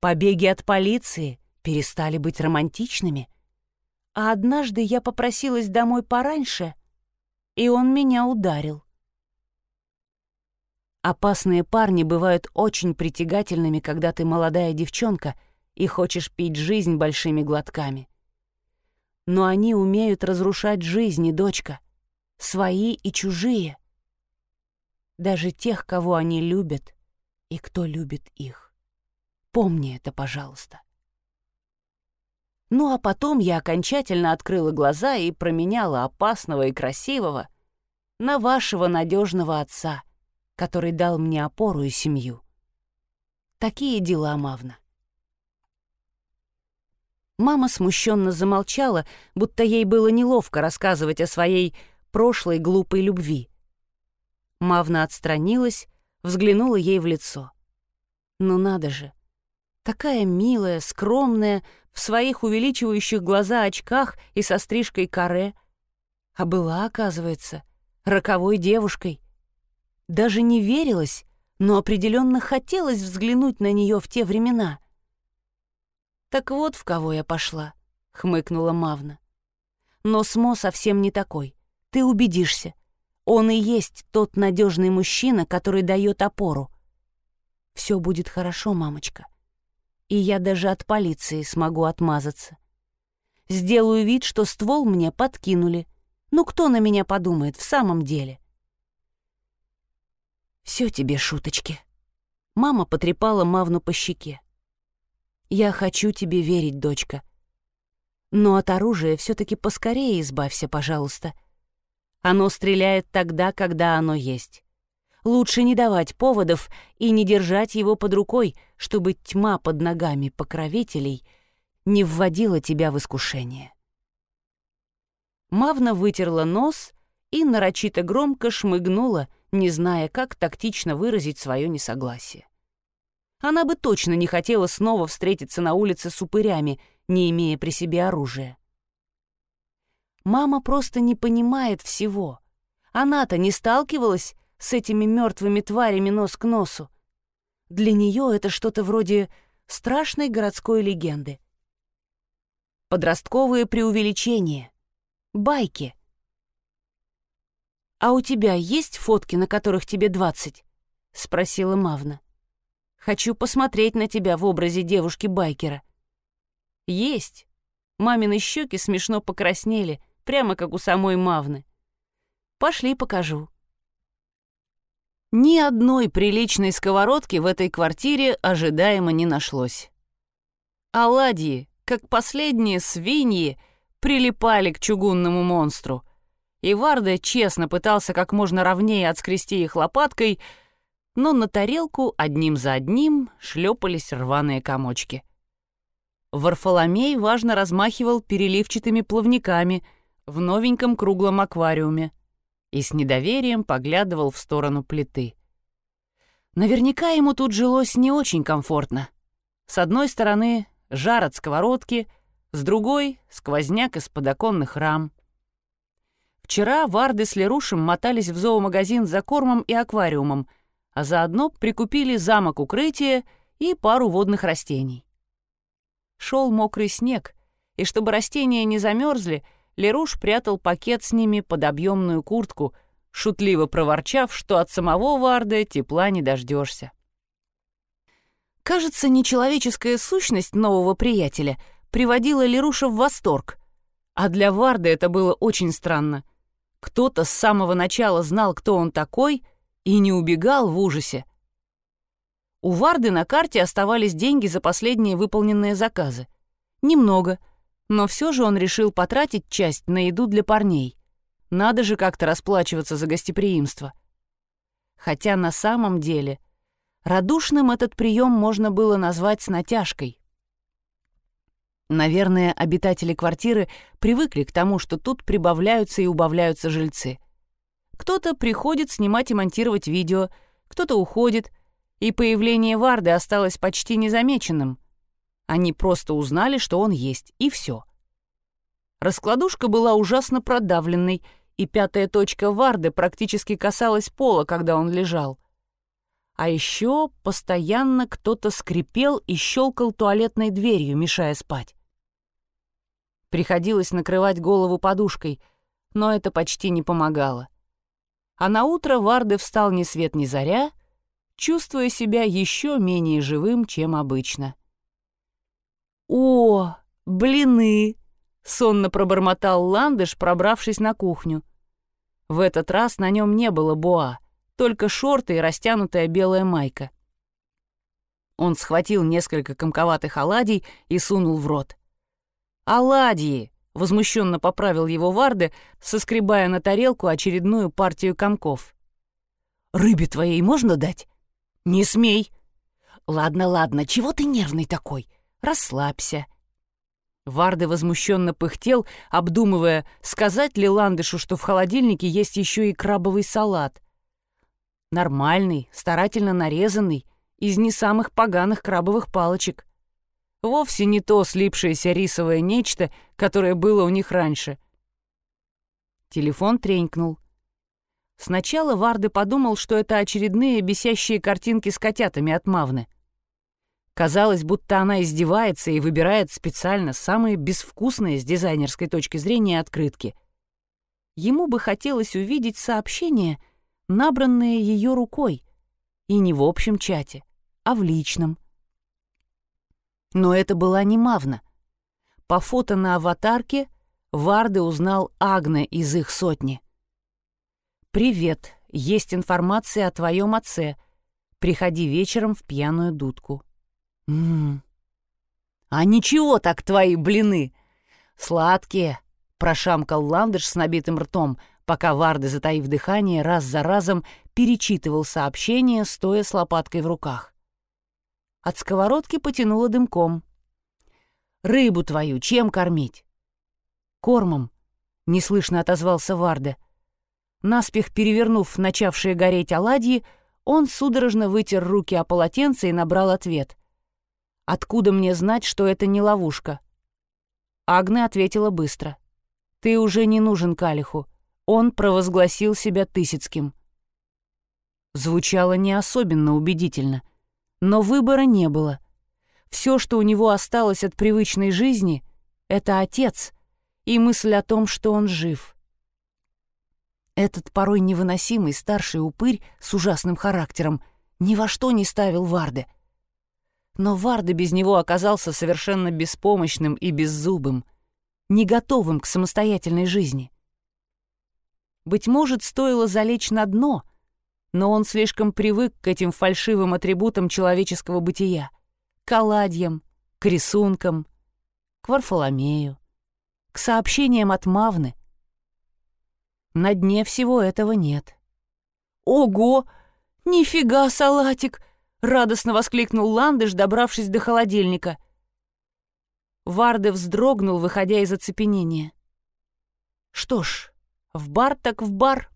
Побеги от полиции перестали быть романтичными. А однажды я попросилась домой пораньше, и он меня ударил. Опасные парни бывают очень притягательными, когда ты молодая девчонка и хочешь пить жизнь большими глотками. Но они умеют разрушать жизни, дочка, свои и чужие. Даже тех, кого они любят и кто любит их. Помни это, пожалуйста. Ну а потом я окончательно открыла глаза и променяла опасного и красивого на вашего надежного отца — который дал мне опору и семью. Такие дела, Мавна. Мама смущенно замолчала, будто ей было неловко рассказывать о своей прошлой глупой любви. Мавна отстранилась, взглянула ей в лицо. Ну надо же, такая милая, скромная, в своих увеличивающих глаза очках и со стрижкой каре. А была, оказывается, роковой девушкой — даже не верилось, но определенно хотелось взглянуть на нее в те времена. «Так вот в кого я пошла», — хмыкнула Мавна. «Но Смо совсем не такой. Ты убедишься. Он и есть тот надежный мужчина, который дает опору. Все будет хорошо, мамочка. И я даже от полиции смогу отмазаться. Сделаю вид, что ствол мне подкинули. Ну кто на меня подумает в самом деле?» Все тебе шуточки. Мама потрепала Мавну по щеке. Я хочу тебе верить, дочка. Но от оружия все таки поскорее избавься, пожалуйста. Оно стреляет тогда, когда оно есть. Лучше не давать поводов и не держать его под рукой, чтобы тьма под ногами покровителей не вводила тебя в искушение. Мавна вытерла нос и нарочито громко шмыгнула, не зная, как тактично выразить свое несогласие. Она бы точно не хотела снова встретиться на улице с упырями, не имея при себе оружия. Мама просто не понимает всего. Она-то не сталкивалась с этими мертвыми тварями нос к носу. Для нее это что-то вроде страшной городской легенды. Подростковые преувеличения. Байки. «А у тебя есть фотки, на которых тебе двадцать?» — спросила Мавна. «Хочу посмотреть на тебя в образе девушки-байкера». «Есть». Мамины щеки смешно покраснели, прямо как у самой Мавны. «Пошли покажу». Ни одной приличной сковородки в этой квартире ожидаемо не нашлось. Оладьи, как последние свиньи, прилипали к чугунному монстру. И Варда честно пытался как можно ровнее отскрести их лопаткой, но на тарелку одним за одним шлепались рваные комочки. Варфоломей важно размахивал переливчатыми плавниками в новеньком круглом аквариуме и с недоверием поглядывал в сторону плиты. Наверняка ему тут жилось не очень комфортно. С одной стороны — жар от сковородки, с другой — сквозняк из подоконных рам. Вчера Варды с Лерушем мотались в зоомагазин за кормом и аквариумом, а заодно прикупили замок укрытия и пару водных растений. Шел мокрый снег, и чтобы растения не замерзли, Леруш прятал пакет с ними под объемную куртку, шутливо проворчав, что от самого Варда тепла не дождешься. Кажется, нечеловеческая сущность нового приятеля приводила Леруша в восторг, а для Варда это было очень странно. Кто-то с самого начала знал, кто он такой, и не убегал в ужасе. У Варды на карте оставались деньги за последние выполненные заказы. Немного, но все же он решил потратить часть на еду для парней. Надо же как-то расплачиваться за гостеприимство. Хотя на самом деле радушным этот прием можно было назвать с натяжкой. Наверное, обитатели квартиры привыкли к тому, что тут прибавляются и убавляются жильцы. Кто-то приходит снимать и монтировать видео, кто-то уходит, и появление Варды осталось почти незамеченным. Они просто узнали, что он есть, и все. Раскладушка была ужасно продавленной, и пятая точка Варды практически касалась пола, когда он лежал. А еще постоянно кто-то скрипел и щелкал туалетной дверью, мешая спать. Приходилось накрывать голову подушкой, но это почти не помогало. А на утро Варды встал ни свет ни заря чувствуя себя еще менее живым, чем обычно. «О, блины!» — сонно пробормотал Ландыш, пробравшись на кухню. В этот раз на нем не было боа, только шорты и растянутая белая майка. Он схватил несколько комковатых оладий и сунул в рот. «Оладьи!» — возмущенно поправил его Варды, соскребая на тарелку очередную партию комков. «Рыбе твоей можно дать?» «Не смей!» «Ладно, ладно, чего ты нервный такой? Расслабься!» Варды возмущенно пыхтел, обдумывая, сказать ли Ландышу, что в холодильнике есть еще и крабовый салат. Нормальный, старательно нарезанный, из не самых поганых крабовых палочек. Вовсе не то слипшееся рисовое нечто, которое было у них раньше. Телефон тренькнул. Сначала Варды подумал, что это очередные бесящие картинки с котятами от Мавны. Казалось, будто она издевается и выбирает специально самые безвкусные с дизайнерской точки зрения открытки. Ему бы хотелось увидеть сообщения, набранные ее рукой, и не в общем чате, а в личном. Но это была не Мавна. По фото на аватарке Варды узнал Агне из их сотни — «Привет. Есть информация о твоем отце. Приходи вечером в пьяную дудку». «М-м-м. А ничего так твои блины. Сладкие», — прошамкал Ландыш с набитым ртом, пока Варды, затаив дыхание, раз за разом перечитывал сообщение, стоя с лопаткой в руках. От сковородки потянуло дымком. «Рыбу твою чем кормить?» «Кормом», — неслышно отозвался Варда. — Наспех перевернув начавшие гореть оладьи, он судорожно вытер руки о полотенце и набрал ответ. «Откуда мне знать, что это не ловушка?» Агне ответила быстро. «Ты уже не нужен Калиху. Он провозгласил себя Тысяцким». Звучало не особенно убедительно. Но выбора не было. Все, что у него осталось от привычной жизни, — это отец и мысль о том, что он жив. Этот порой невыносимый старший упырь с ужасным характером ни во что не ставил Варды. Но Варда без него оказался совершенно беспомощным и беззубым, не готовым к самостоятельной жизни. Быть может, стоило залечь на дно, но он слишком привык к этим фальшивым атрибутам человеческого бытия, к оладьям, к рисункам, к Варфоломею, к сообщениям от Мавны. На дне всего этого нет. «Ого! Нифига, салатик!» — радостно воскликнул Ландыш, добравшись до холодильника. Варде вздрогнул, выходя из оцепенения. Что ж, в бар так в бар.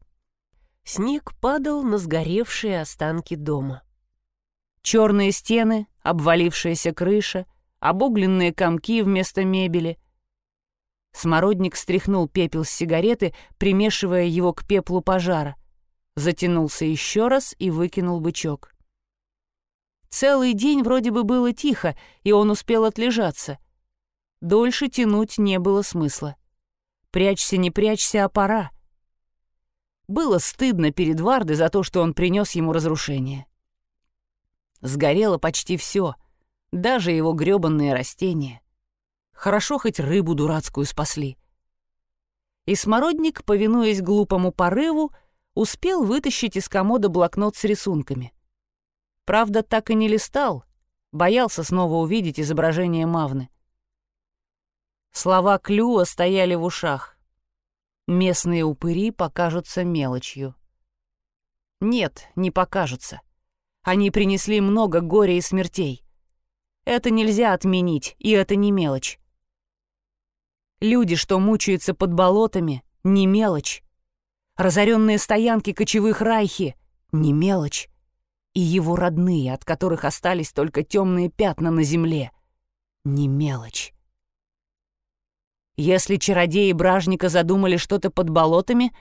Снег падал на сгоревшие останки дома. Черные стены, обвалившаяся крыша, обугленные комки вместо мебели. Смородник стряхнул пепел с сигареты, примешивая его к пеплу пожара. Затянулся еще раз и выкинул бычок. Целый день вроде бы было тихо, и он успел отлежаться. Дольше тянуть не было смысла. Прячься, не прячься, а пора. Было стыдно перед Вардой за то, что он принес ему разрушение. Сгорело почти все, даже его грёбанные растения. Хорошо хоть рыбу дурацкую спасли. И смородник, повинуясь глупому порыву, успел вытащить из комода блокнот с рисунками. Правда, так и не листал, боялся снова увидеть изображение Мавны. Слова Клюа стояли в ушах. Местные упыри покажутся мелочью. Нет, не покажутся. Они принесли много горя и смертей. Это нельзя отменить, и это не мелочь. Люди, что мучаются под болотами, не мелочь. Разоренные стоянки кочевых райхи — не мелочь. И его родные, от которых остались только темные пятна на земле — не мелочь. Если чародеи Бражника задумали что-то под болотами,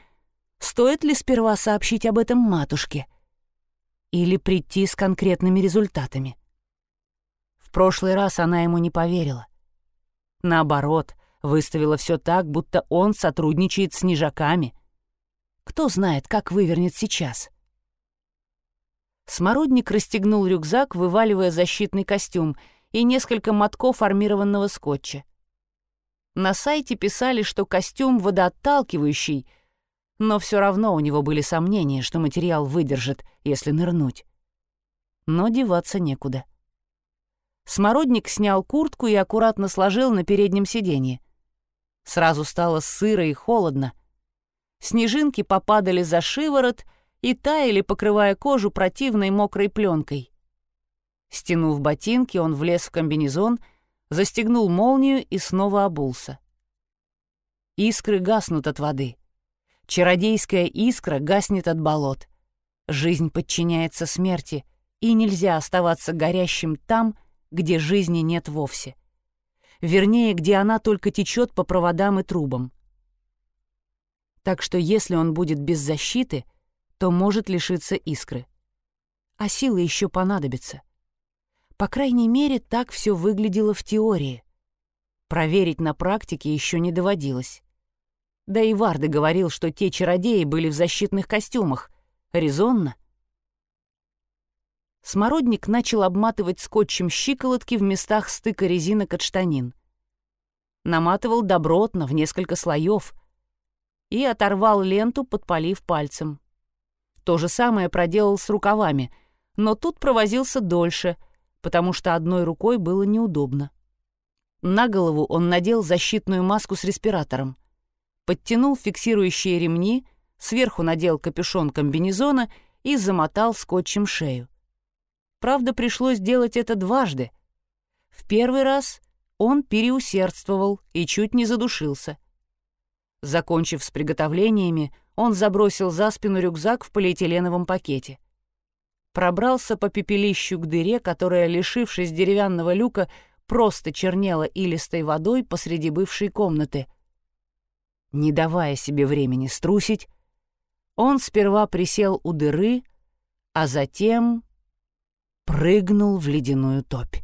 стоит ли сперва сообщить об этом матушке? Или прийти с конкретными результатами? В прошлый раз она ему не поверила. Наоборот, выставила все так, будто он сотрудничает с нежаками. Кто знает, как вывернет сейчас. Смородник расстегнул рюкзак, вываливая защитный костюм и несколько мотков армированного скотча. На сайте писали, что костюм водоотталкивающий, но все равно у него были сомнения, что материал выдержит, если нырнуть. Но деваться некуда. Смородник снял куртку и аккуратно сложил на переднем сиденье. Сразу стало сыро и холодно. Снежинки попадали за шиворот и таяли, покрывая кожу противной мокрой пленкой. Стянув ботинки, он влез в комбинезон — застегнул молнию и снова обулся. Искры гаснут от воды. Чародейская искра гаснет от болот. Жизнь подчиняется смерти, и нельзя оставаться горящим там, где жизни нет вовсе. Вернее, где она только течет по проводам и трубам. Так что если он будет без защиты, то может лишиться искры. А силы еще понадобятся. По крайней мере, так все выглядело в теории. Проверить на практике еще не доводилось. Да и Варды говорил, что те чародеи были в защитных костюмах. Резонно. Смородник начал обматывать скотчем щиколотки в местах стыка резинок от штанин. Наматывал добротно, в несколько слоев, и оторвал ленту, подпалив пальцем. То же самое проделал с рукавами, но тут провозился дольше — потому что одной рукой было неудобно. На голову он надел защитную маску с респиратором, подтянул фиксирующие ремни, сверху надел капюшон комбинезона и замотал скотчем шею. Правда, пришлось делать это дважды. В первый раз он переусердствовал и чуть не задушился. Закончив с приготовлениями, он забросил за спину рюкзак в полиэтиленовом пакете — пробрался по пепелищу к дыре, которая, лишившись деревянного люка, просто чернела илистой водой посреди бывшей комнаты. Не давая себе времени струсить, он сперва присел у дыры, а затем... прыгнул в ледяную топь.